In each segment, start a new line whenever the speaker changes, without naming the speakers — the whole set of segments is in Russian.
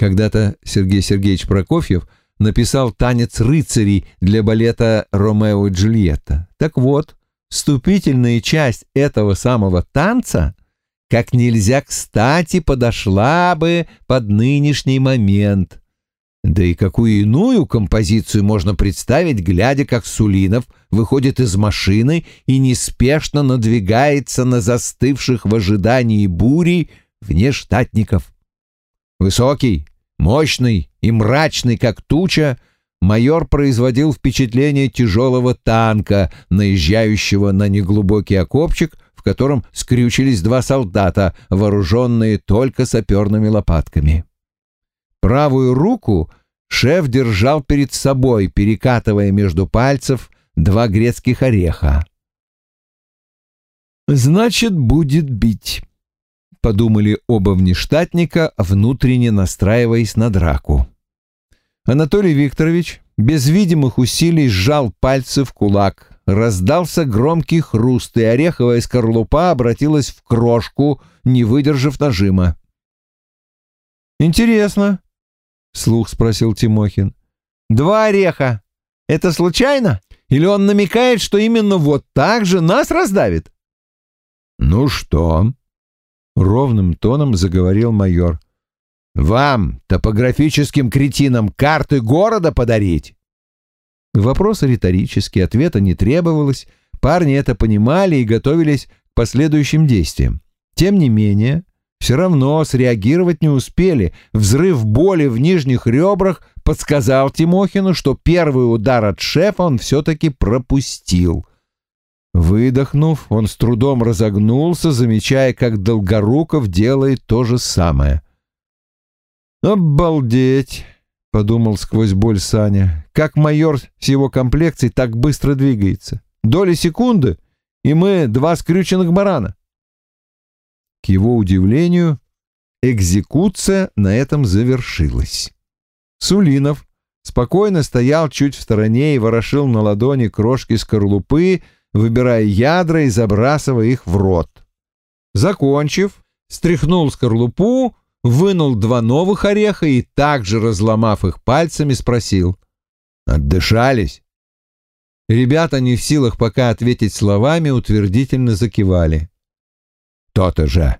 Когда-то Сергей Сергеевич Прокофьев написал танец рыцарей для балета «Ромео и Джульетта». Так вот, вступительная часть этого самого танца как нельзя кстати подошла бы под нынешний момент. Да и какую иную композицию можно представить, глядя, как Сулинов выходит из машины и неспешно надвигается на застывших в ожидании бури внештатников. Высокий, мощный и мрачный, как туча, майор производил впечатление тяжелого танка, наезжающего на неглубокий окопчик, в котором скрючились два солдата, вооруженные только саперными лопатками. Правую руку шеф держал перед собой, перекатывая между пальцев два грецких ореха. «Значит, будет бить», — подумали оба внештатника, внутренне настраиваясь на драку. Анатолий Викторович без видимых усилий сжал пальцы в кулак. Раздался громкий хруст, и ореховая скорлупа обратилась в крошку, не выдержав нажима. «Интересно», — слух спросил Тимохин. «Два ореха. Это случайно? Или он намекает, что именно вот так же нас раздавит?»
«Ну что?» — ровным тоном заговорил майор. «Вам, топографическим кретинам, карты города подарить?»
Вопрос риторический, ответа не требовалось. Парни это понимали и готовились к последующим действиям. Тем не менее, все равно среагировать не успели. Взрыв боли в нижних ребрах подсказал Тимохину, что первый удар от шефа он все-таки пропустил. Выдохнув, он с трудом разогнулся, замечая, как Долгоруков делает то же самое. «Обалдеть!» — подумал сквозь боль Саня. «Как майор с его комплекцией так быстро двигается? Доли секунды, и мы два скрюченных барана». К его удивлению, экзекуция на этом завершилась. Сулинов спокойно стоял чуть в стороне и ворошил на ладони крошки скорлупы, выбирая ядра и забрасывая их в рот. Закончив, стряхнул скорлупу, вынул два новых ореха и, также разломав их пальцами, спросил. «Отдышались?» Ребята, не в силах пока ответить словами, утвердительно закивали.
То-то же.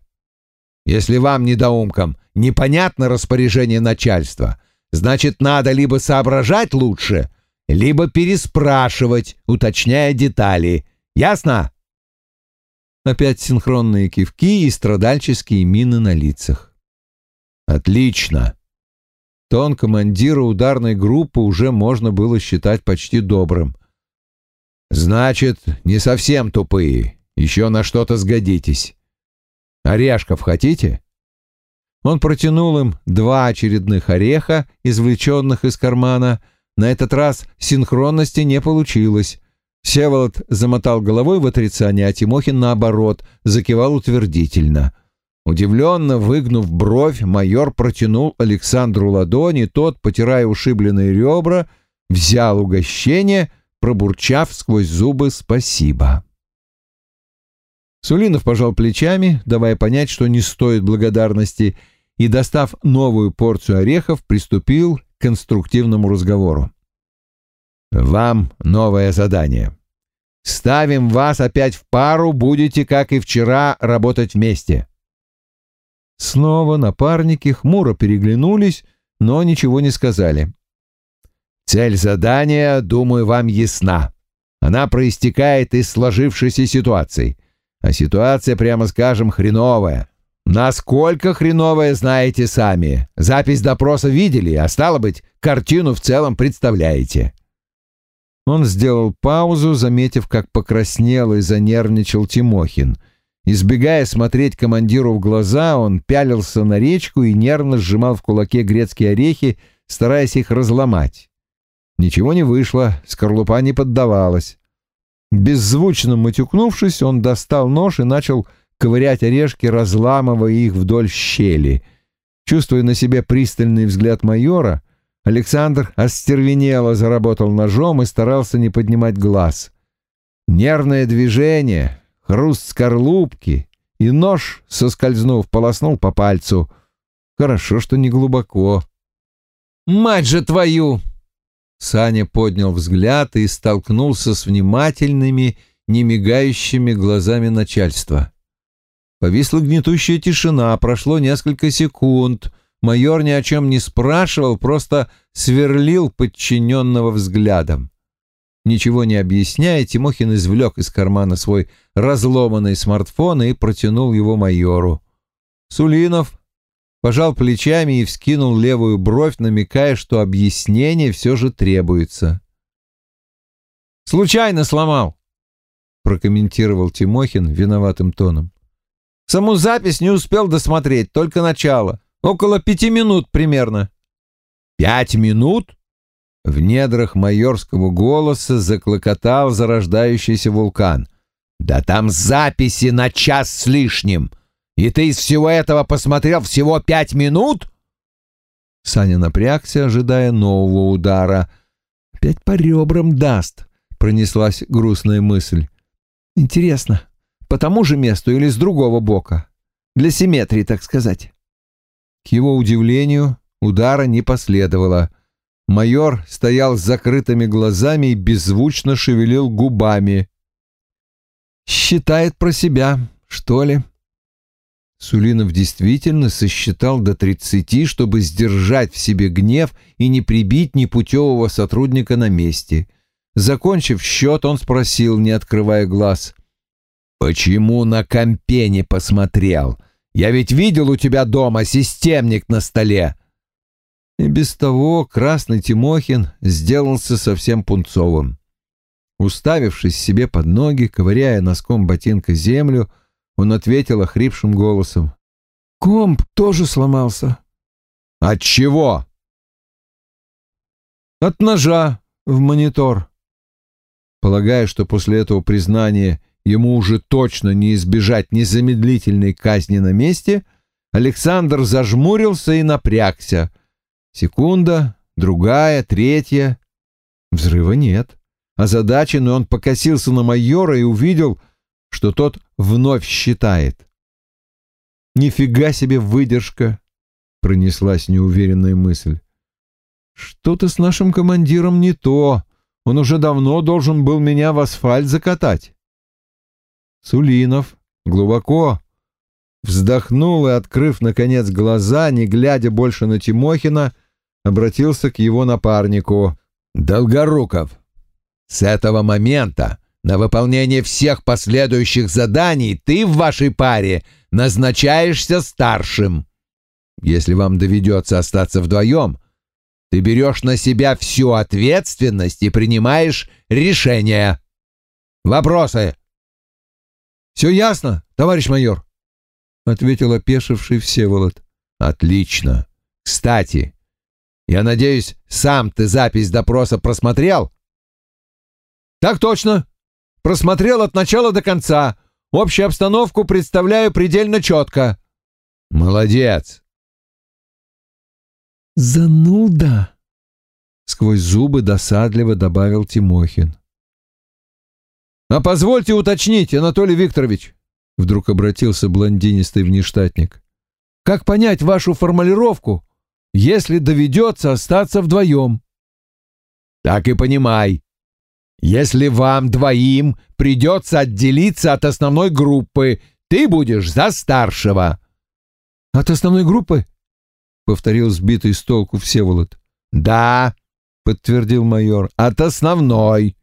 Если вам, недоумкам, непонятно распоряжение начальства, значит, надо либо соображать лучше, либо переспрашивать, уточняя детали. Ясно?»
Опять синхронные кивки и страдальческие мины на лицах.
Отлично.
Тон командира ударной группы уже можно было считать почти добрым.
Значит, не совсем тупые. Еще на что-то сгодитесь. Орешков хотите?
Он протянул им два очередных ореха, извлеченных из кармана. На этот раз синхронности не получилось. Севолод замотал головой в отрицание, а Тимохин, наоборот, закивал утвердительно. Удивленно выгнув бровь, майор протянул Александру ладони, тот, потирая ушибленные ребра, взял угощение, пробурчав сквозь зубы «спасибо». Сулинов пожал плечами, давая понять, что не стоит благодарности, и, достав новую порцию орехов, приступил конструктивному разговору.
«Вам новое задание. Ставим вас опять в пару, будете, как и вчера, работать вместе.
Снова напарники хмуро переглянулись, но ничего не сказали.
«Цель задания, думаю, вам ясна. Она проистекает из сложившейся ситуации. А ситуация, прямо скажем, хреновая. Насколько хреновая, знаете сами. Запись допроса видели, а стало быть, картину в целом представляете».
Он сделал паузу, заметив, как покраснел и занервничал Тимохин — Избегая смотреть командиру в глаза, он пялился на речку и нервно сжимал в кулаке грецкие орехи, стараясь их разломать. Ничего не вышло, скорлупа не поддавалась. Беззвучно матюкнувшись, он достал нож и начал ковырять орешки, разламывая их вдоль щели. Чувствуя на себе пристальный взгляд майора, Александр остервенело заработал ножом и старался не поднимать глаз. Нервное движение, хруст скорлупки, и нож, соскользнув, полоснул по пальцу. Хорошо, что не глубоко. «Мать же твою!» Саня поднял взгляд и столкнулся с внимательными, немигающими глазами начальства. Повисла гнетущая тишина, прошло несколько секунд. Майор ни о чем не спрашивал, просто сверлил подчиненного взглядом. Ничего не объясняя, Тимохин извлек из кармана свой разломанный смартфон и протянул его майору. Сулинов пожал плечами и вскинул левую бровь, намекая, что объяснение все же требуется. «Случайно сломал», — прокомментировал Тимохин виноватым тоном. «Саму запись не успел досмотреть, только начало. Около пяти минут примерно».
«Пять минут?» В недрах майорского голоса заклокотал зарождающийся вулкан. «Да там записи на час с лишним! И ты из всего этого посмотрел всего пять минут?»
Саня напрягся, ожидая нового удара. «Опять по ребрам даст», — пронеслась грустная мысль. «Интересно, по тому же месту или с другого бока? Для симметрии, так сказать». К его удивлению, удара не последовало — Майор стоял с закрытыми глазами и беззвучно шевелил губами. «Считает про себя, что ли?» Сулинов действительно сосчитал до тридцати, чтобы сдержать в себе гнев и не прибить непутевого сотрудника на месте. Закончив счет, он спросил, не открывая глаз.
«Почему на компе не посмотрел? Я ведь видел у тебя дома системник на столе.
И без того красный Тимохин сделался совсем пунцовым. Уставившись себе под ноги, ковыряя носком ботинка землю, он ответил охрипшим голосом. «Комп тоже сломался».
«От чего?»
«От ножа в монитор». Полагая, что после этого признания ему уже точно не избежать незамедлительной казни на месте, Александр зажмурился и напрягся — Секунда, другая, третья. Взрыва нет. Озадаченный он покосился на майора и увидел, что тот вновь считает. «Нифига себе выдержка!» — пронеслась неуверенная мысль. «Что-то с нашим командиром не то. Он уже давно должен был меня в асфальт закатать». Сулинов глубоко вздохнул и, открыв, наконец, глаза, не глядя больше на Тимохина, обратился к его напарнику.
«Долгоруков, с этого момента на выполнение всех последующих заданий ты в вашей паре назначаешься старшим. Если вам доведется остаться вдвоем, ты берешь на себя всю ответственность и принимаешь решение. Вопросы?»
«Все ясно, товарищ майор?» — ответил опешивший Всеволод.
«Отлично. Кстати, я надеюсь, сам ты запись допроса просмотрел?»
«Так точно. Просмотрел от начала до конца. Общую обстановку представляю предельно четко».
«Молодец».
«Зануда!» — сквозь зубы досадливо добавил Тимохин. «А позвольте уточнить, Анатолий Викторович», Вдруг обратился блондинистый внештатник. «Как понять вашу формулировку, если доведется остаться вдвоем?»
«Так и понимай. Если вам двоим придется отделиться от основной группы, ты будешь за старшего».
«От основной группы?» — повторил сбитый с толку Всеволод.
«Да», — подтвердил майор, — «от основной».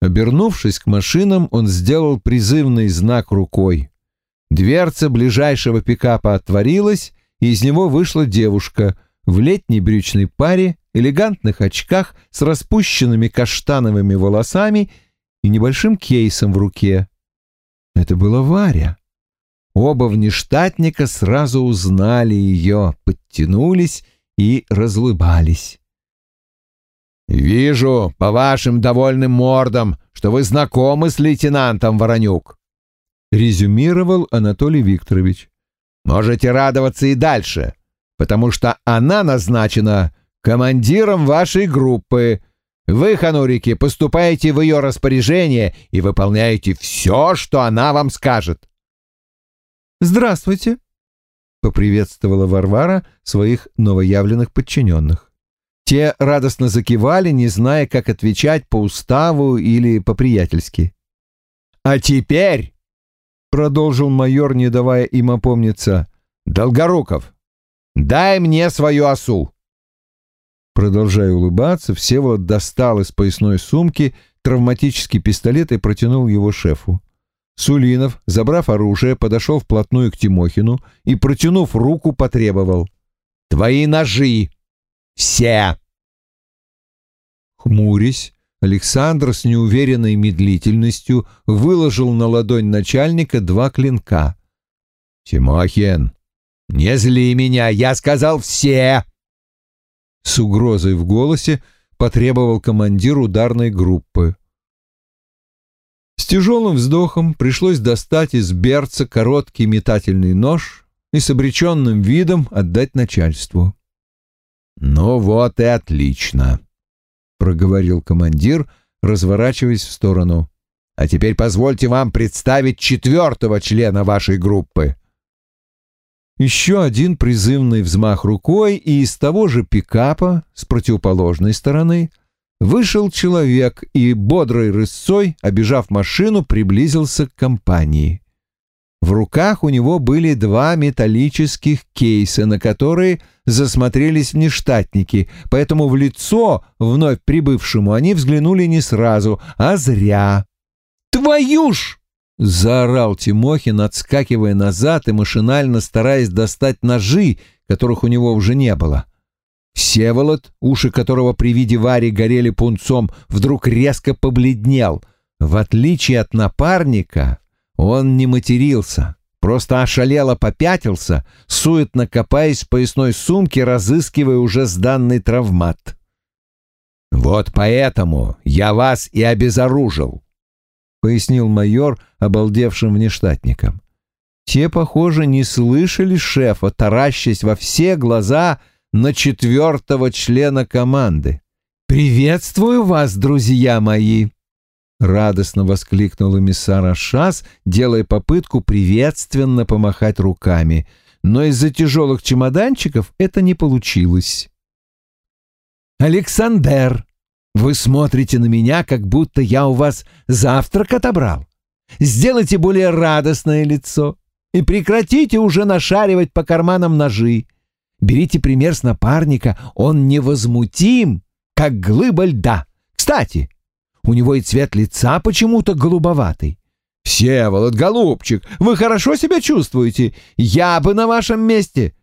Обернувшись к машинам, он сделал призывный знак рукой. Дверца ближайшего пикапа отворилась, и из него вышла девушка в летней брючной паре, элегантных очках с распущенными каштановыми волосами и небольшим кейсом в руке. Это была Варя. Оба внештатника сразу узнали ее, подтянулись и разлыбались.
«Вижу по вашим довольным мордам, что вы знакомы с лейтенантом Воронюк», — резюмировал Анатолий Викторович. «Можете радоваться и дальше, потому что она назначена командиром вашей группы. Вы, ханурики, поступаете в ее распоряжение и выполняете все, что она вам скажет».
«Здравствуйте», — поприветствовала Варвара своих новоявленных подчиненных. Те радостно закивали, не зная, как отвечать по уставу или по-приятельски.
«А теперь», — продолжил майор, не давая им опомниться, — «Долгоруков, дай мне свою осу».
Продолжая улыбаться, Всеволод достал из поясной сумки травматический пистолет и протянул его шефу. Сулинов, забрав оружие, подошел вплотную к Тимохину и, протянув руку, потребовал.
«Твои ножи! Все!»
Хмурясь, Александр с неуверенной медлительностью выложил на ладонь начальника два клинка.
«Тимохин, не зли меня, я сказал все!»
С угрозой в голосе потребовал командир ударной группы. С тяжелым вздохом пришлось достать из берца короткий метательный нож и с обреченным видом отдать начальству.
«Ну вот и отлично», — проговорил командир, разворачиваясь в сторону. «А теперь позвольте вам представить четвертого члена вашей группы».
Еще один призывный взмах рукой, и из того же пикапа, с противоположной стороны, вышел человек и бодрой рысцой, обежав машину, приблизился к компании. В руках у него были два металлических кейса, на которые засмотрелись внештатники, поэтому в лицо вновь прибывшему они взглянули не сразу, а зря. «Твою ж!» Заорал Тимохин, отскакивая назад и машинально стараясь достать ножи, которых у него уже не было. Всеволод, уши которого при виде Вари горели пунцом, вдруг резко побледнел. В отличие от напарника, он не матерился, просто ошалело попятился, суетно копаясь в поясной сумке, разыскивая уже сданный травмат.
«Вот поэтому я вас и обезоружил», —
пояснил майор обалдевшим внештатникам. Те, похоже, не слышали шефа, таращась во все глаза на четвертого члена команды. «Приветствую вас, друзья мои!» Радостно воскликнул эмиссар Ашас, делая попытку приветственно помахать руками, но из-за тяжелых чемоданчиков это не получилось. «Александр!» Вы смотрите на меня, как будто я у вас завтрак отобрал. Сделайте более радостное лицо и прекратите уже нашаривать по карманам ножи. Берите пример с напарника, он невозмутим, как глыба льда. Кстати, у него и цвет лица почему-то голубоватый. Всеволод, голубчик, вы хорошо себя чувствуете? Я бы на вашем месте...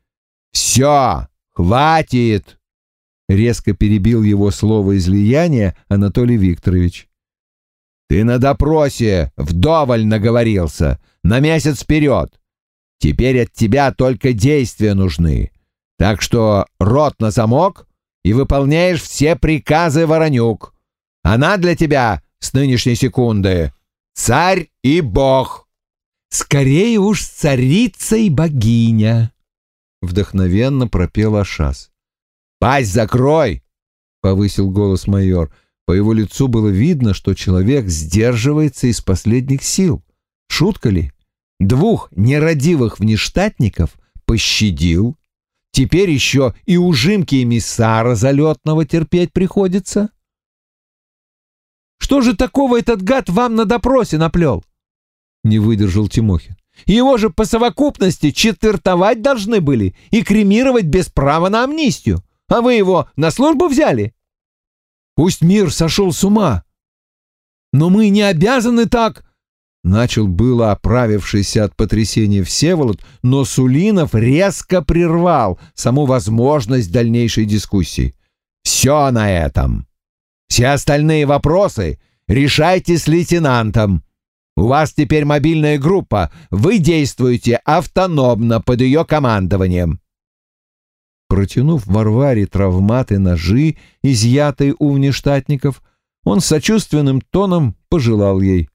Все, хватит!
Резко перебил его слово излияния Анатолий Викторович.
«Ты на допросе вдоволь наговорился, на месяц вперед. Теперь от тебя только действия нужны. Так что рот на замок и выполняешь все приказы, Воронюк. Она для тебя с нынешней секунды царь и бог».
«Скорее уж царица и богиня», — вдохновенно пропел Ашас.
«Пасть закрой!» — повысил голос майор. По его лицу было видно, что человек сдерживается из последних сил. Шутка ли? Двух нерадивых внештатников пощадил. Теперь еще и ужимки эмиссара залетного терпеть приходится.
«Что же такого этот гад вам на допросе наплел?» — не выдержал Тимохин. «Его же по совокупности четвертовать должны были и кремировать без права на амнистию а вы его на службу взяли? Пусть мир сошел с ума. Но мы не обязаны так... Начал было оправившийся от потрясения Всеволод, но Сулинов резко прервал саму возможность дальнейшей дискуссии.
«Все на этом. Все остальные вопросы решайте с лейтенантом. У вас теперь мобильная группа, вы действуете автономно под ее командованием.
Протянув Варваре травматы ножи, изъятые у внештатников, он сочувственным тоном пожелал ей.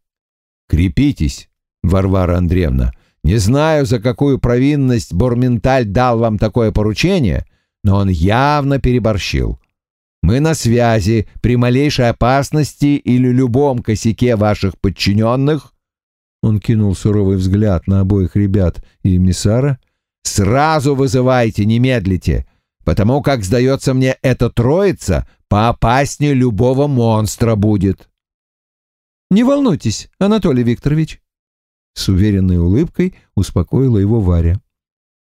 «Крепитесь, Варвара Андреевна. Не знаю, за какую провинность Борменталь дал вам такое поручение, но он явно переборщил. Мы на связи при малейшей опасности или любом косяке ваших подчиненных».
Он кинул суровый взгляд на обоих ребят и эмиссара —
сразу вызывайте, не медлите, потому как, сдается мне, эта троица поопаснее любого монстра будет».
«Не волнуйтесь, Анатолий Викторович», — с уверенной улыбкой успокоила его Варя.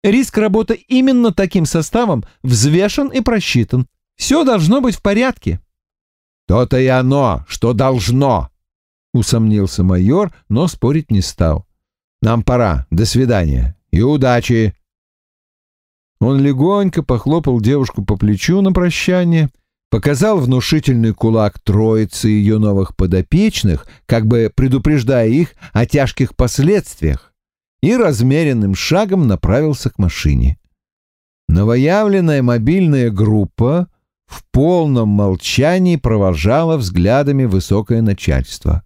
«Риск работы именно таким составом взвешен и просчитан. Все должно быть в порядке».
«То-то и оно, что должно», — усомнился майор, но спорить не стал. «Нам пора. До свидания. И удачи!»
Он легонько похлопал девушку по плечу на прощание, показал внушительный кулак троицы ее новых подопечных, как бы предупреждая их о тяжких последствиях, и размеренным шагом направился к машине. Новоявленная мобильная группа в полном молчании провожала взглядами высокое начальство.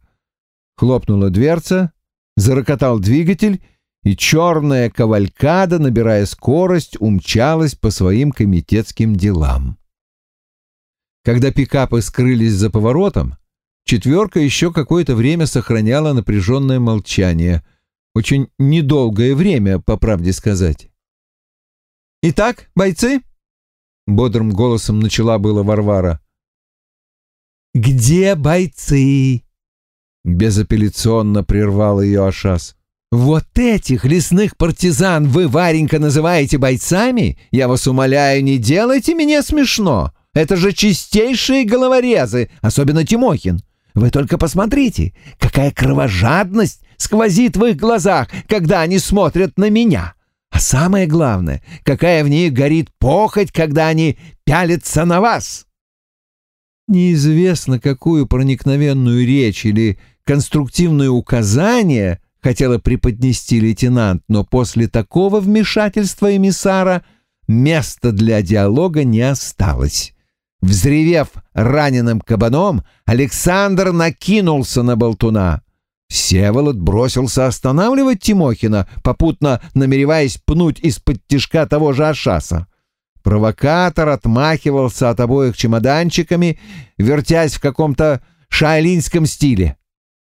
Хлопнула дверца, зарокотал двигатель, и черная кавалькада, набирая скорость, умчалась по своим комитетским делам. Когда пикапы скрылись за поворотом, четверка еще какое-то время сохраняла напряженное молчание. Очень недолгое время, по правде сказать. «Итак, бойцы?» Бодрым голосом начала было Варвара. «Где бойцы?» Безапелляционно прервал ее Ашас. «Вот этих лесных партизан вы, Варенька, называете бойцами? Я вас умоляю, не делайте меня смешно. Это же чистейшие головорезы, особенно Тимохин. Вы только посмотрите, какая кровожадность сквозит в их глазах, когда они смотрят на меня. А самое главное, какая в них горит похоть, когда они пялятся на вас. Неизвестно, какую проникновенную речь или конструктивное указание хотела преподнести лейтенант, но после такого вмешательства эмиссара места для диалога не осталось. Взревев раненым кабаном, Александр накинулся на болтуна. Всеволод бросился останавливать Тимохина, попутно намереваясь пнуть из-под тишка того же Ашаса. Провокатор отмахивался от обоих чемоданчиками, вертясь в каком-то шаолиньском стиле.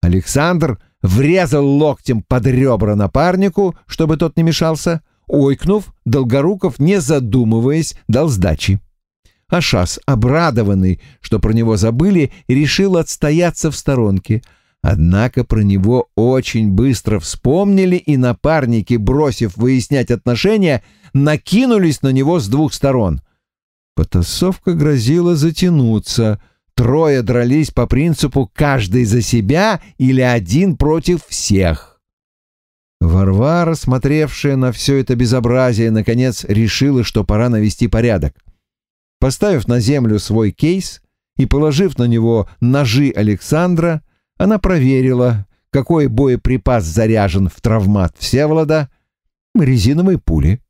Александр врезал локтем под ребра напарнику, чтобы тот не мешался. Ойкнув, Долгоруков, не задумываясь, дал сдачи. Ашас, обрадованный, что про него забыли, решил отстояться в сторонке — Однако про него очень быстро вспомнили, и напарники, бросив выяснять отношения, накинулись на него с двух сторон. Потасовка грозила затянуться. Трое дрались по принципу «каждый за себя» или «один против всех». Варвара, смотревшая на все это безобразие, наконец решила, что пора навести порядок. Поставив на землю свой кейс и положив на него ножи Александра, она проверила, какой боеприпас заряжен в травмат Всеволода. Резиновые пули.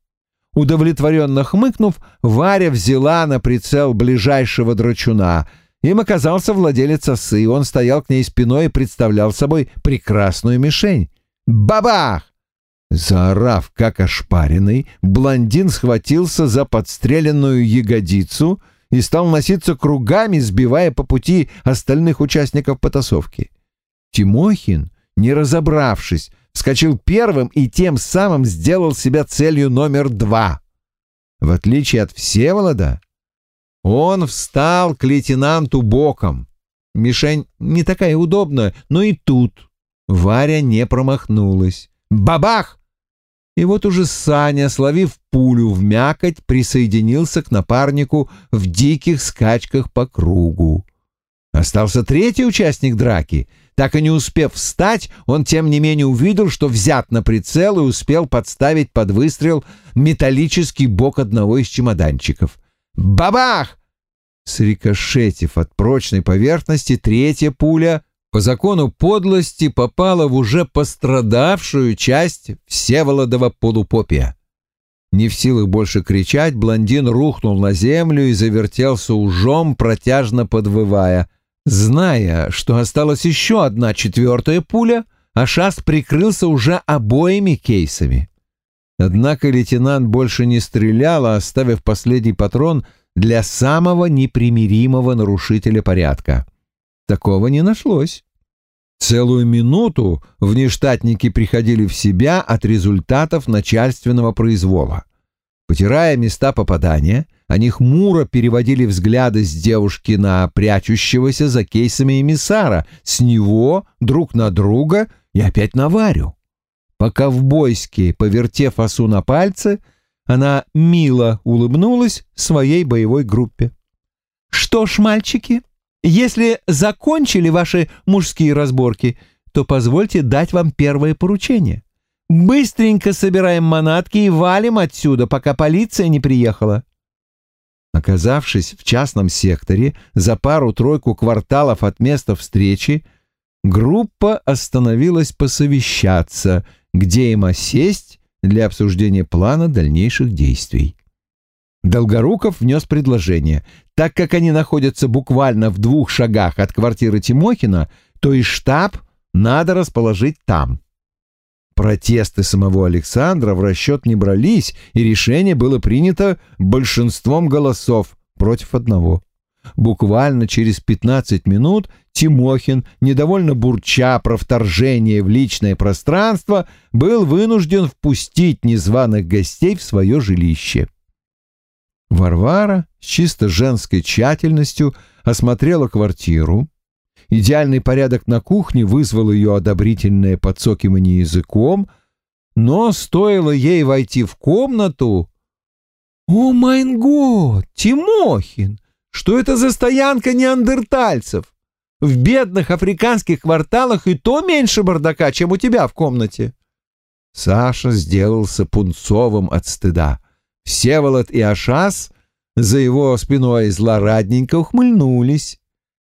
Удовлетворенно хмыкнув, Варя взяла на прицел ближайшего драчуна. Им оказался владелец осы, он стоял к ней спиной и представлял собой прекрасную мишень. Бабах! Заорав, как ошпаренный, блондин схватился за подстреленную ягодицу и стал носиться кругами, сбивая по пути остальных участников потасовки. Тимохин, не разобравшись, вскочил первым и тем самым сделал себя целью номер два. В отличие от Всеволода, он встал к лейтенанту боком. Мишень не такая удобная, но и тут Варя не промахнулась. Бабах! И вот уже Саня, словив пулю в мякоть, присоединился к напарнику в диких скачках по кругу. Остался третий участник драки — так и не успев встать, он тем не менее увидел, что взят на прицел и успел подставить под выстрел металлический бок одного из чемоданчиков. Бабах! Срикошетив от прочной поверхности, третья пуля по закону подлости попала в уже пострадавшую часть Всеволодова полупопия. Не в силах больше кричать, блондин рухнул на землю и завертелся ужом, протяжно подвывая — Зная, что осталась еще одна четвертая пуля, Ашас прикрылся уже обоими кейсами. Однако лейтенант больше не стрелял, оставив последний патрон для самого непримиримого нарушителя порядка. Такого не нашлось. Целую минуту внештатники приходили в себя от результатов начальственного произвола. Потирая места попадания, они хмуро переводили взгляды с девушки на прячущегося за кейсами эмиссара, с него друг на друга и опять на Варю. По-ковбойски, повертев осу на пальце, она мило улыбнулась своей боевой группе. «Что ж, мальчики, если закончили ваши мужские разборки, то позвольте дать вам первое поручение. Быстренько собираем манатки и валим отсюда, пока полиция не приехала». Оказавшись в частном секторе за пару-тройку кварталов от места встречи, группа остановилась посовещаться, где им осесть для обсуждения плана дальнейших действий. Долгоруков внес предложение. Так как они находятся буквально в двух шагах от квартиры Тимохина, то и штаб надо расположить там. Протесты самого Александра в расчет не брались, и решение было принято большинством голосов против одного. Буквально через 15 минут Тимохин, недовольно бурча про вторжение в личное пространство, был вынужден впустить незваных гостей в свое жилище. Варвара с чисто женской тщательностью осмотрела квартиру. Идеальный порядок на кухне вызвал ее одобрительное подсокивание языком, но стоило ей войти в комнату... «О, майн год, Тимохин! Что это за стоянка неандертальцев? В бедных африканских кварталах и то меньше бардака, чем у тебя в комнате!» Саша сделался пунцовым от стыда. Всеволод и Ашас за его спиной злорадненько ухмыльнулись.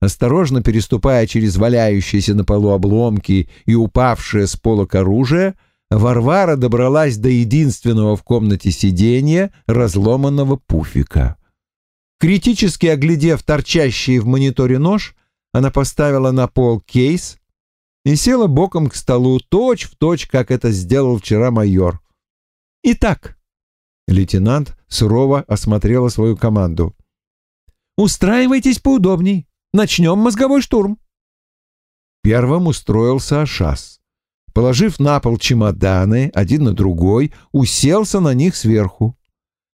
Осторожно переступая через валяющиеся на полу обломки и упавшее с полок оружие, Варвара добралась до единственного в комнате сиденья разломанного пуфика. Критически оглядев торчащий в мониторе нож, она поставила на пол кейс и села боком к столу точь в точь, как это сделал вчера майор. «Итак», Лейтенант сурово осмотрела свою команду. «Устраивайтесь поудобней. Начнем мозговой штурм». Первым устроился Ашас. Положив на пол чемоданы, один на другой, уселся на них сверху.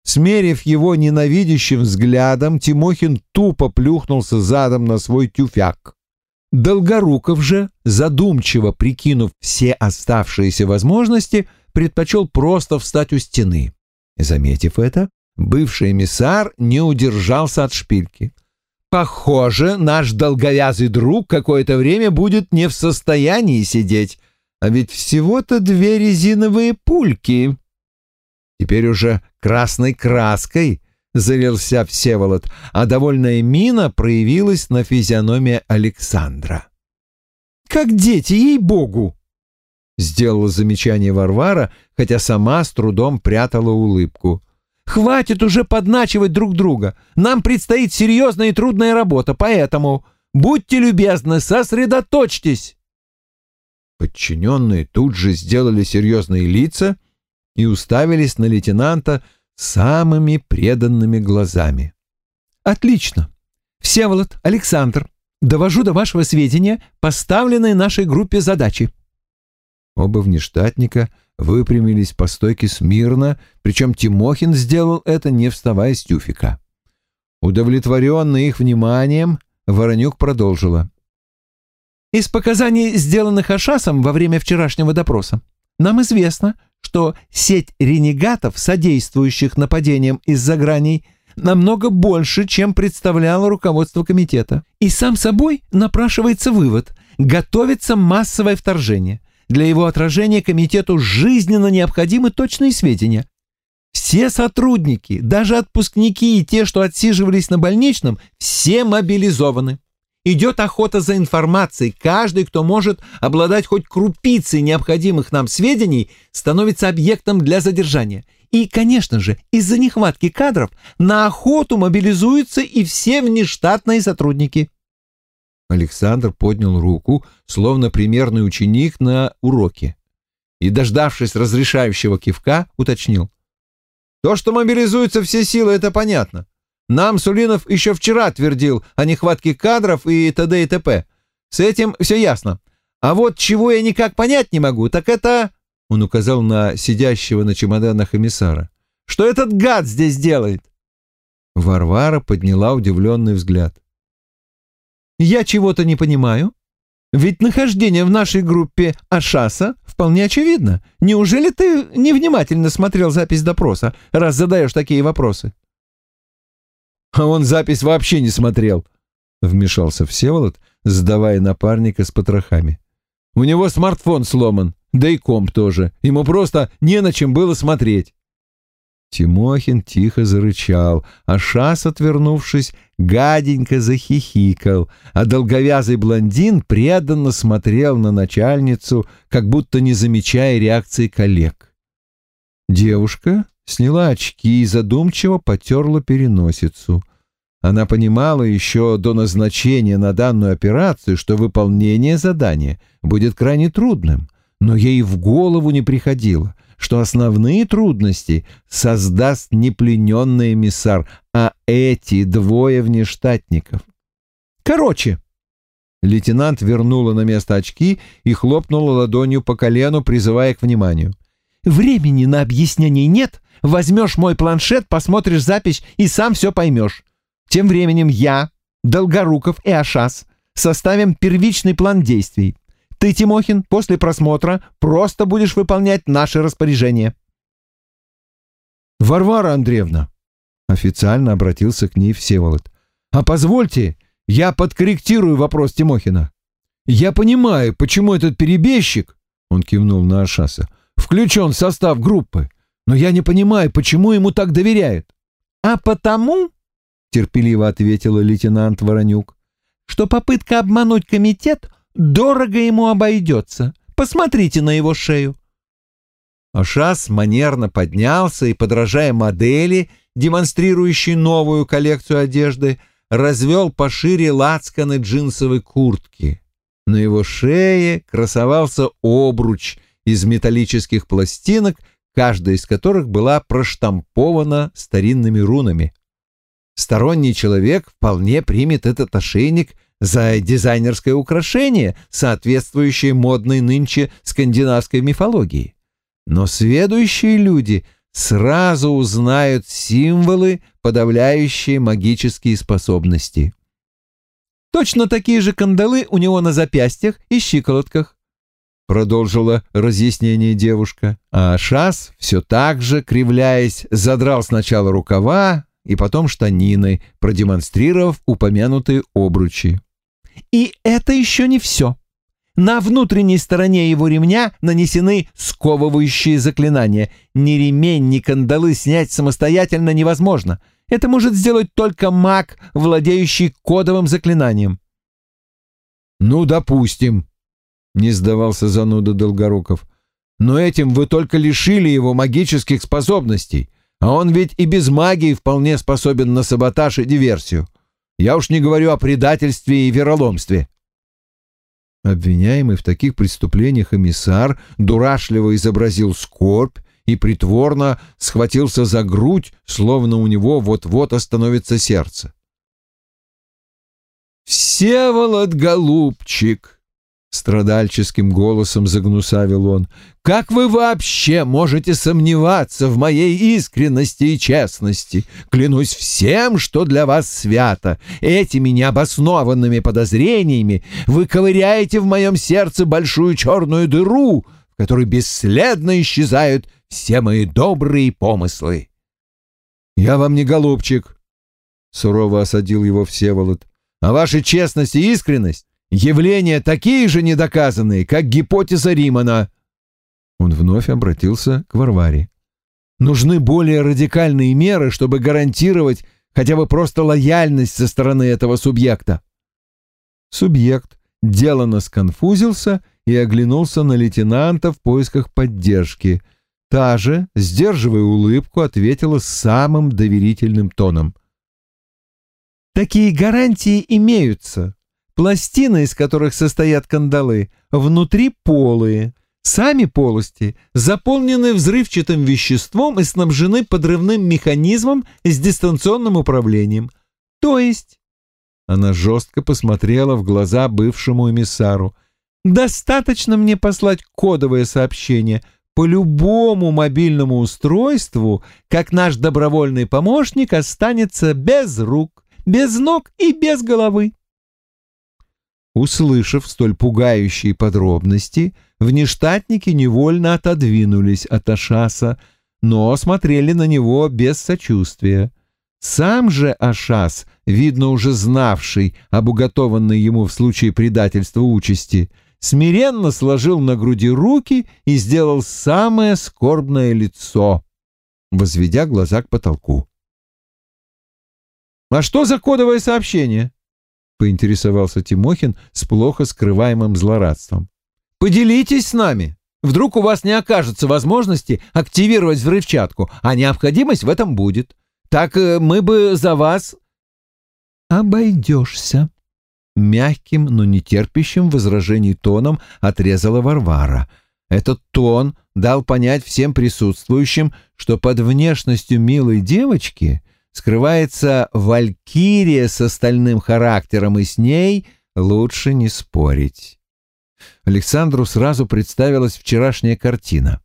Смерив его ненавидящим взглядом, Тимохин тупо плюхнулся задом на свой тюфяк. Долгоруков же, задумчиво прикинув все оставшиеся возможности, предпочел просто встать у стены. Заметив это, бывший эмиссар не удержался от шпильки. «Похоже, наш долговязый друг какое-то время будет не в состоянии сидеть, а ведь всего-то две резиновые пульки». Теперь уже красной краской залился Всеволод, а довольная мина проявилась на физиономии Александра. «Как дети, ей-богу!» Сделала замечание Варвара, хотя сама с трудом прятала улыбку. «Хватит уже подначивать друг друга. Нам предстоит серьезная и трудная работа, поэтому будьте любезны, сосредоточьтесь!» Подчиненные тут же сделали серьезные лица и уставились на лейтенанта самыми преданными глазами. «Отлично! Всеволод, Александр, довожу до вашего сведения поставленные нашей группе задачи. Оба внештатника выпрямились по стойке смирно, причем Тимохин сделал это, не вставая с тюфика. Удовлетворенный их вниманием, Воронюк продолжила. «Из показаний, сделанных Ашасом во время вчерашнего допроса, нам известно, что сеть ренегатов, содействующих нападениям из-за граней, намного больше, чем представляло руководство комитета. И сам собой напрашивается вывод – готовится массовое вторжение – для его отражения комитету жизненно необходимы точные сведения. Все сотрудники, даже отпускники и те, что отсиживались на больничном, все мобилизованы. Идет охота за информацией. Каждый, кто может обладать хоть крупицей необходимых нам сведений, становится объектом для задержания. И, конечно же, из-за нехватки кадров на охоту мобилизуются и все внештатные сотрудники. Александр поднял руку, словно примерный ученик на уроке, и, дождавшись разрешающего кивка, уточнил. «То, что мобилизуются все силы, это понятно. Нам Сулинов еще вчера твердил о нехватке кадров и т.д. и т.п. С этим все ясно. А вот чего я никак понять не могу, так это...» Он указал на сидящего на чемоданах эмиссара. «Что этот гад здесь делает?» Варвара подняла удивленный взгляд. «Я чего-то не понимаю. Ведь нахождение в нашей группе Ашаса вполне очевидно. Неужели ты невнимательно смотрел запись допроса, раз задаешь такие вопросы?» «А он запись вообще не смотрел», — вмешался Всеволод, сдавая напарника с потрохами. «У него смартфон сломан, да и комп тоже. Ему просто не на чем было смотреть». Тимохин тихо зарычал, а Шас, отвернувшись, гаденько захихикал, а долговязый блондин преданно смотрел на начальницу, как будто не замечая реакции коллег. Девушка сняла очки и задумчиво потерла переносицу. Она понимала еще до назначения на данную операцию, что выполнение задания будет крайне трудным, но ей в голову не приходило, что основные трудности создаст не плененный эмиссар, а эти двое внештатников. Короче, лейтенант вернула на место очки и хлопнула ладонью по колену, призывая к вниманию. «Времени на объяснение нет. Возьмешь мой планшет, посмотришь запись и сам все поймешь. Тем временем я, Долгоруков и Ашас составим первичный план действий. Ты, Тимохин, после просмотра просто будешь выполнять наши распоряжения. Варвара Андреевна, официально обратился к ней Всеволод. А позвольте, я подкорректирую вопрос Тимохина. Я понимаю, почему этот перебежчик, он кивнул на Ашаса, включен в состав группы, но я не понимаю, почему ему так доверяют. А потому, терпеливо ответила лейтенант Воронюк, что попытка обмануть комитет Дорого ему обойдется. Посмотрите на его шею. Ашас манерно поднялся и, подражая модели, демонстрирующей новую коллекцию одежды, развел пошире лацканы джинсовой куртки. На его шее красовался обруч из металлических пластинок, каждая из которых была проштампована старинными рунами. Сторонний человек вполне примет этот ошейник за дизайнерское украшение, соответствующее модной нынче скандинавской мифологии. Но следующие люди сразу узнают символы, подавляющие магические способности. Точно такие же кандалы у него на запястьях и щиколотках, продолжила разъяснение девушка. А Шас, все так же, кривляясь, задрал сначала рукава и потом штанины, продемонстрировав упомянутые обручи. И это еще не все. На внутренней стороне его ремня нанесены сковывающие заклинания. Ни ремень, ни кандалы снять самостоятельно невозможно. Это может сделать только маг, владеющий кодовым заклинанием. «Ну, допустим», — не сдавался зануда Долгоруков. «Но этим вы только лишили его магических способностей, а он ведь и без магии вполне способен на саботаж и диверсию. Я уж не говорю о предательстве и вероломстве. Обвиняемый в таких преступлениях эмиссар дурашливо изобразил скорбь и притворно схватился за грудь, словно у него вот-вот остановится сердце. «Всеволод, голубчик!» Страдальческим голосом загнусавил он. «Как вы вообще можете сомневаться в моей искренности и честности? Клянусь всем, что для вас свято. Этими необоснованными подозрениями вы ковыряете в моем сердце большую черную дыру, в которой бесследно исчезают все мои добрые помыслы». «Я вам не голубчик», — сурово осадил его Всеволод. «А ваша честность и искренность Явления такие же недоказанные, как гипотеза Римана. Он вновь обратился к Варваре. Нужны более радикальные меры, чтобы гарантировать хотя бы просто лояльность со стороны этого субъекта. Субъект деланно сконфузился и оглянулся на лейтенанта в поисках поддержки. Та же, сдерживая улыбку, ответила самым доверительным тоном. «Такие гарантии имеются. Пластины, из которых состоят кандалы, внутри полые. Сами полости заполнены взрывчатым веществом и снабжены подрывным механизмом с дистанционным управлением. То есть... Она жестко посмотрела в глаза бывшему эмиссару. Достаточно мне послать кодовое сообщение по любому мобильному устройству, как наш добровольный помощник останется без рук, без ног и без головы. Услышав столь пугающие подробности, внештатники невольно отодвинулись от Ашаса, но смотрели на него без сочувствия. Сам же Ашас, видно уже знавший об уготованной ему в случае предательства участи, смиренно сложил на груди руки и сделал самое скорбное лицо, возведя глаза к потолку. «А что за кодовое сообщение?» — поинтересовался Тимохин с плохо скрываемым злорадством. «Поделитесь с нами. Вдруг у вас не окажется возможности активировать взрывчатку, а необходимость в этом будет. Так э, мы бы за вас...» «Обойдешься», — мягким, но не терпящим возражений тоном отрезала Варвара. Этот тон дал понять всем присутствующим, что под внешностью милой девочки скрывается валькирия с остальным характером, и с ней лучше не спорить. Александру сразу представилась вчерашняя картина.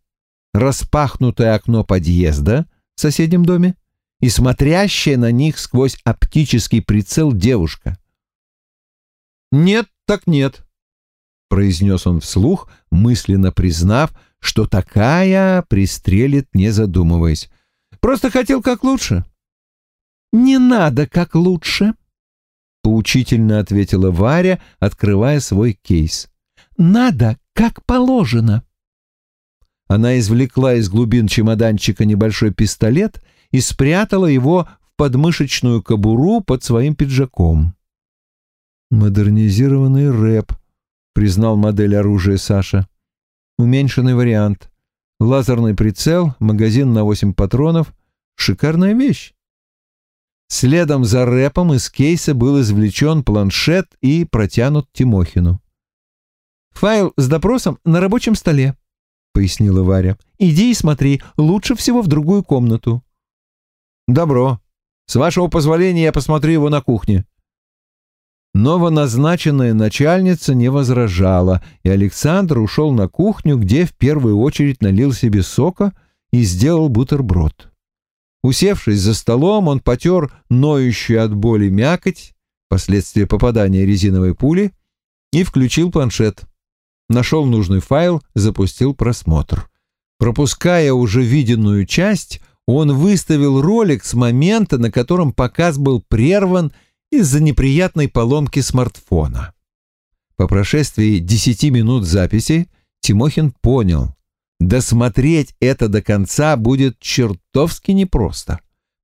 Распахнутое окно подъезда в соседнем доме и смотрящая на них сквозь оптический прицел девушка. «Нет, так нет», — произнес он вслух, мысленно признав, что такая пристрелит, не задумываясь. «Просто хотел как лучше». «Не надо как лучше», — поучительно ответила Варя, открывая свой кейс. «Надо как положено». Она извлекла из глубин чемоданчика небольшой пистолет и спрятала его в подмышечную кобуру под своим пиджаком. «Модернизированный рэп», — признал модель оружия Саша. «Уменьшенный вариант. Лазерный прицел, магазин на восемь патронов. Шикарная вещь. Следом за рэпом из кейса был извлечен планшет и протянут Тимохину. «Файл с допросом на рабочем столе», — пояснила Варя. «Иди и смотри, лучше всего в другую комнату». «Добро. С вашего позволения я посмотрю его на кухне». Новоназначенная начальница не возражала, и Александр ушел на кухню, где в первую очередь налил себе сока и сделал бутерброд. Усевшись за столом, он потер ноющую от боли мякоть, последствия попадания резиновой пули, и включил планшет. Нашел нужный файл, запустил просмотр. Пропуская уже виденную часть, он выставил ролик с момента, на котором показ был прерван из-за неприятной поломки смартфона. По прошествии десяти минут записи Тимохин понял, Досмотреть это до конца будет чертовски непросто.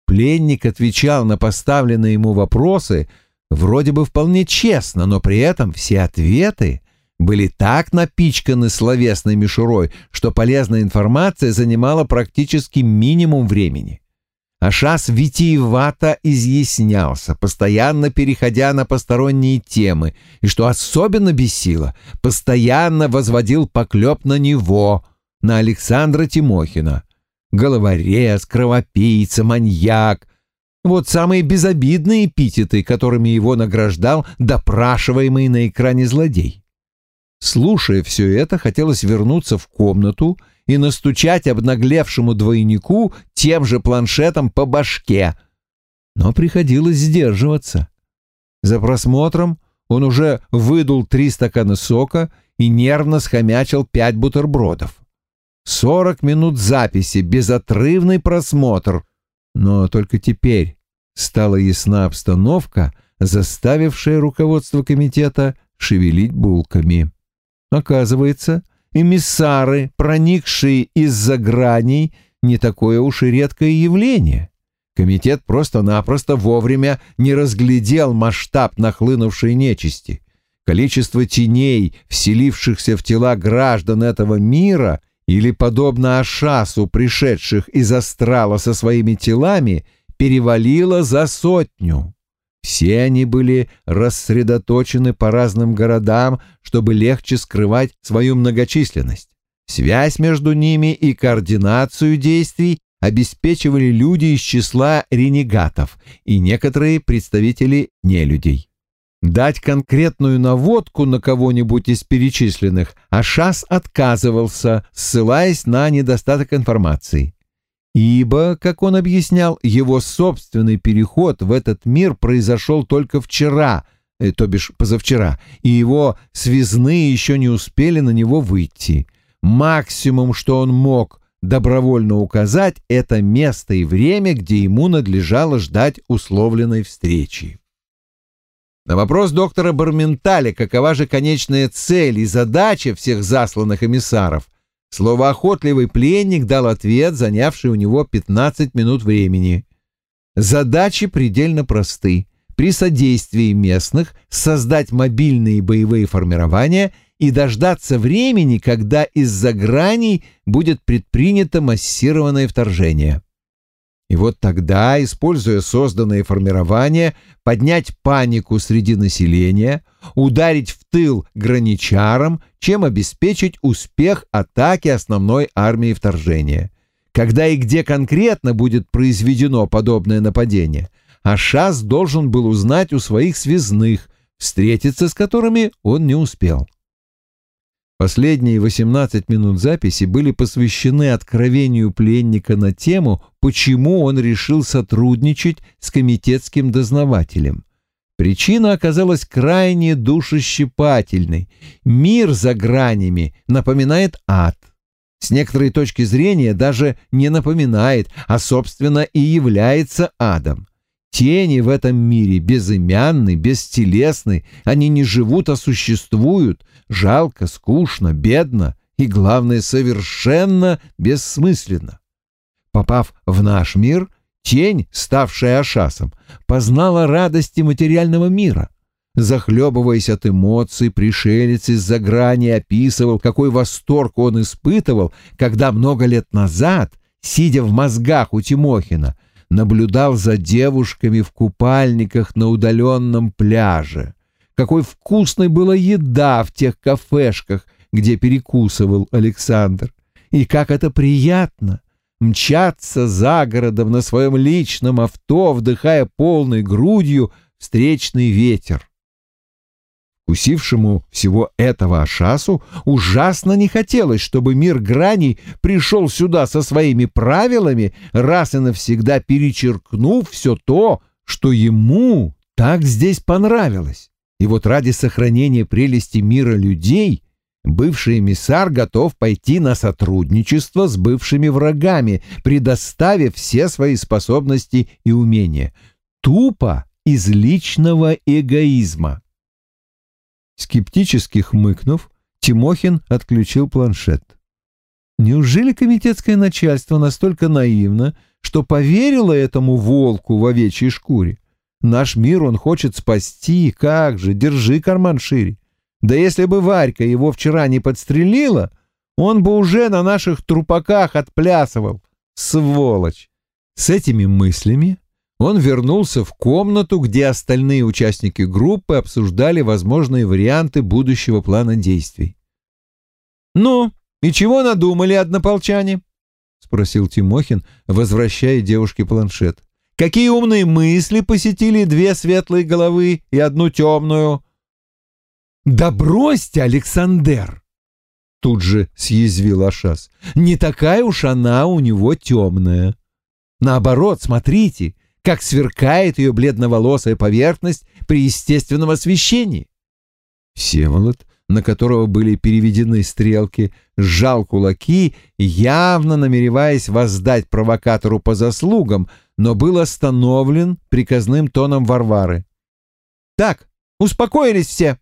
Пленник отвечал на поставленные ему вопросы вроде бы вполне честно, но при этом все ответы были так напичканы словесной мишурой, что полезная информация занимала практически минимум времени. Ашас витиевато изъяснялся, постоянно переходя на посторонние темы, и, что особенно бесило, постоянно возводил поклеп на него, на Александра Тимохина. Головорез, кровопийца, маньяк. Вот самые безобидные эпитеты, которыми его награждал допрашиваемый на экране злодей. Слушая все это, хотелось вернуться в комнату и настучать обнаглевшему двойнику тем же планшетом по башке. Но приходилось сдерживаться. За просмотром он уже выдул три стакана сока и нервно схомячил пять бутербродов. Сорок минут записи, безотрывный просмотр. Но только теперь стала ясна обстановка, заставившая руководство комитета шевелить булками. Оказывается, эмиссары, проникшие из-за граней, не такое уж и редкое явление. Комитет просто-напросто вовремя не разглядел масштаб нахлынувшей нечисти. Количество теней, вселившихся в тела граждан этого мира, или, подобно Ашасу, пришедших из астрала со своими телами, перевалило за сотню. Все они были рассредоточены по разным городам, чтобы легче скрывать свою многочисленность. Связь между ними и координацию действий обеспечивали люди из числа ренегатов и некоторые представители нелюдей. Дать конкретную наводку на кого-нибудь из перечисленных Ашас отказывался, ссылаясь на недостаток информации. Ибо, как он объяснял, его собственный переход в этот мир произошел только вчера, э, то бишь позавчера, и его связные еще не успели на него выйти. Максимум, что он мог добровольно указать, это место и время, где ему надлежало ждать условленной встречи. На вопрос доктора Барменталя, какова же конечная цель и задача всех засланных эмиссаров, словоохотливый пленник дал ответ, занявший у него 15 минут времени. Задачи предельно просты. При содействии местных создать мобильные боевые формирования и дождаться времени, когда из-за граней будет предпринято массированное вторжение. И вот тогда, используя созданные формирования, поднять панику среди населения, ударить в тыл граничарам, чем обеспечить успех атаки основной армии вторжения. Когда и где конкретно будет произведено подобное нападение, Ашас должен был узнать у своих связных, встретиться с которыми он не успел. Последние 18 минут записи были посвящены откровению пленника на тему, почему он решил сотрудничать с комитетским дознавателем. Причина оказалась крайне душещипательной. Мир за гранями напоминает ад. С некоторой точки зрения даже не напоминает, а, собственно, и является адом. Тени в этом мире безымянны, бестелесны, они не живут, а существуют, жалко, скучно, бедно и, главное, совершенно бессмысленно. Попав в наш мир, тень, ставшая Ашасом, познала радости материального мира. Захлебываясь от эмоций, пришелец из-за грани описывал, какой восторг он испытывал, когда много лет назад, сидя в мозгах у Тимохина, наблюдал за девушками в купальниках на удаленном пляже. Какой вкусной была еда в тех кафешках, где перекусывал Александр. И как это приятно мчаться за городом на своем личном авто, вдыхая полной грудью встречный ветер. Вкусившему всего этого Ашасу ужасно не хотелось, чтобы мир граней пришел сюда со своими правилами, раз и навсегда перечеркнув все то, что ему так здесь понравилось. И вот ради сохранения прелести мира людей бывший эмиссар готов пойти на сотрудничество с бывшими врагами, предоставив все свои способности и умения. Тупо из личного эгоизма. Скептически хмыкнув, Тимохин отключил планшет. Неужели комитетское начальство настолько наивно, что поверило этому волку в овечьей шкуре? Наш мир он хочет спасти, как же, держи карман шире. Да если бы Варька его вчера не подстрелила, он бы уже на наших трупаках отплясывал. Сволочь! С этими мыслями он вернулся в комнату, где остальные участники группы обсуждали возможные варианты будущего плана действий. «Ну, и чего надумали однополчане?» — спросил Тимохин, возвращая девушке планшет. «Какие умные мысли посетили две светлые головы и одну темную?» «Да бросьте, Александр!» Тут же съязвил Ашас. «Не такая уж она у него темная. Наоборот, смотрите, как сверкает ее бледноволосая поверхность при естественном освещении. Всеволод, на которого были переведены стрелки, сжал кулаки, явно намереваясь воздать провокатору по заслугам, но был остановлен приказным тоном Варвары. «Так, успокоились все!»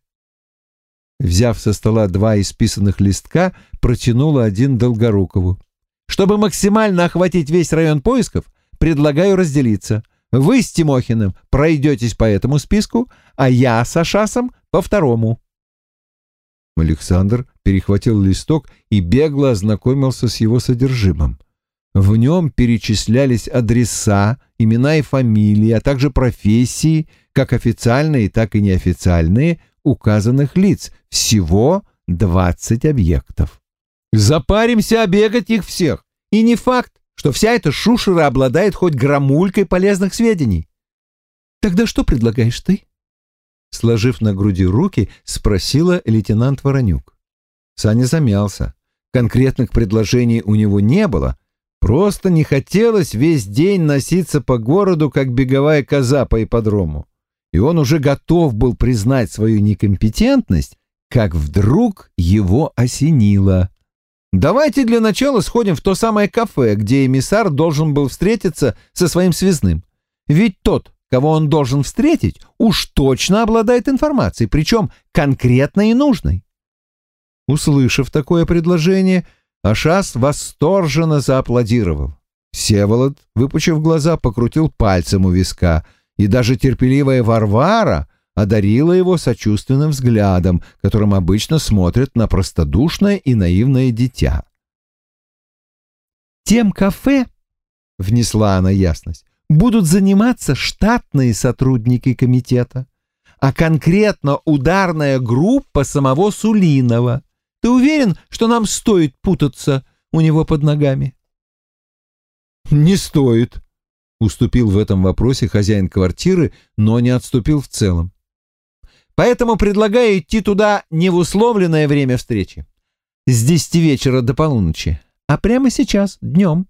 Взяв со стола два исписанных листка, протянула один Долгорукову. «Чтобы максимально охватить весь район поисков, предлагаю разделиться. Вы с Тимохиным пройдетесь по этому списку, а я с Ашасом по второму». Александр перехватил листок и бегло ознакомился с его содержимым. В нем перечислялись адреса, имена и фамилии, а также профессии, как официальные, так и неофициальные, указанных лиц. Всего 20 объектов. Запаримся обегать их всех. И не факт, что вся эта шушера обладает хоть грамулькой полезных сведений. Тогда что предлагаешь ты? сложив на груди руки, спросила лейтенант Воронюк. Саня замялся. Конкретных предложений у него не было. Просто не хотелось весь день носиться по городу, как беговая коза по ипподрому. И он уже готов был признать свою некомпетентность, как вдруг его осенило. «Давайте для начала сходим в то самое кафе, где эмиссар должен был встретиться со своим связным. Ведь тот, кого он должен встретить, уж точно обладает информацией, причем конкретной и нужной». Услышав такое предложение, Ашас восторженно зааплодировал. Всеволод, выпучив глаза, покрутил пальцем у виска, и даже терпеливая Варвара одарила его сочувственным взглядом, которым обычно смотрят на простодушное и наивное дитя. «Тем кафе», — внесла она ясность, — «будут заниматься штатные сотрудники комитета, а конкретно ударная группа самого Сулинова. Ты уверен, что нам стоит путаться у него под ногами?» «Не стоит», — уступил в этом вопросе хозяин квартиры, но не отступил в целом. Поэтому предлагаю идти туда не в условленное время встречи. С десяти вечера до полуночи, а прямо сейчас, днем.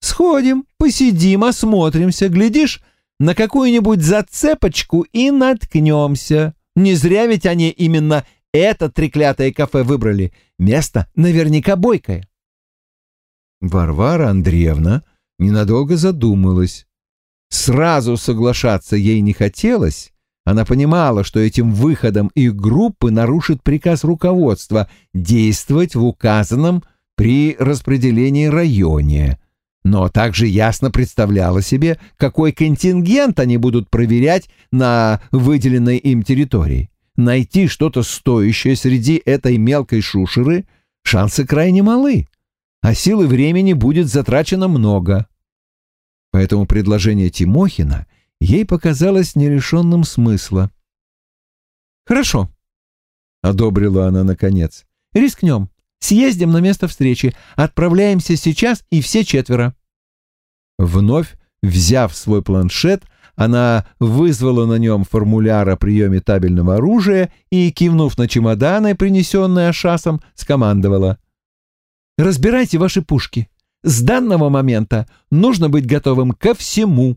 Сходим, посидим, осмотримся, глядишь, на какую-нибудь зацепочку и наткнемся. Не зря ведь они именно это треклятое кафе выбрали. Место наверняка бойкое. Варвара Андреевна ненадолго задумалась. Сразу соглашаться ей не хотелось, она понимала, что этим выходом их группы нарушит приказ руководства действовать в указанном при распределении районе, но также ясно представляла себе, какой контингент они будут проверять на выделенной им территории. Найти что-то стоящее среди этой мелкой шушеры шансы крайне малы, а силы времени будет затрачено много. Поэтому предложение Тимохина — ей показалось нерешенным смысла. «Хорошо», — одобрила она наконец. «Рискнем. Съездим на место встречи. Отправляемся сейчас и все четверо». Вновь, взяв свой планшет, она вызвала на нем формуляр о приеме табельного оружия и, кивнув на чемоданы, принесенные Ашасом, скомандовала. «Разбирайте ваши пушки. С данного момента нужно быть готовым ко всему».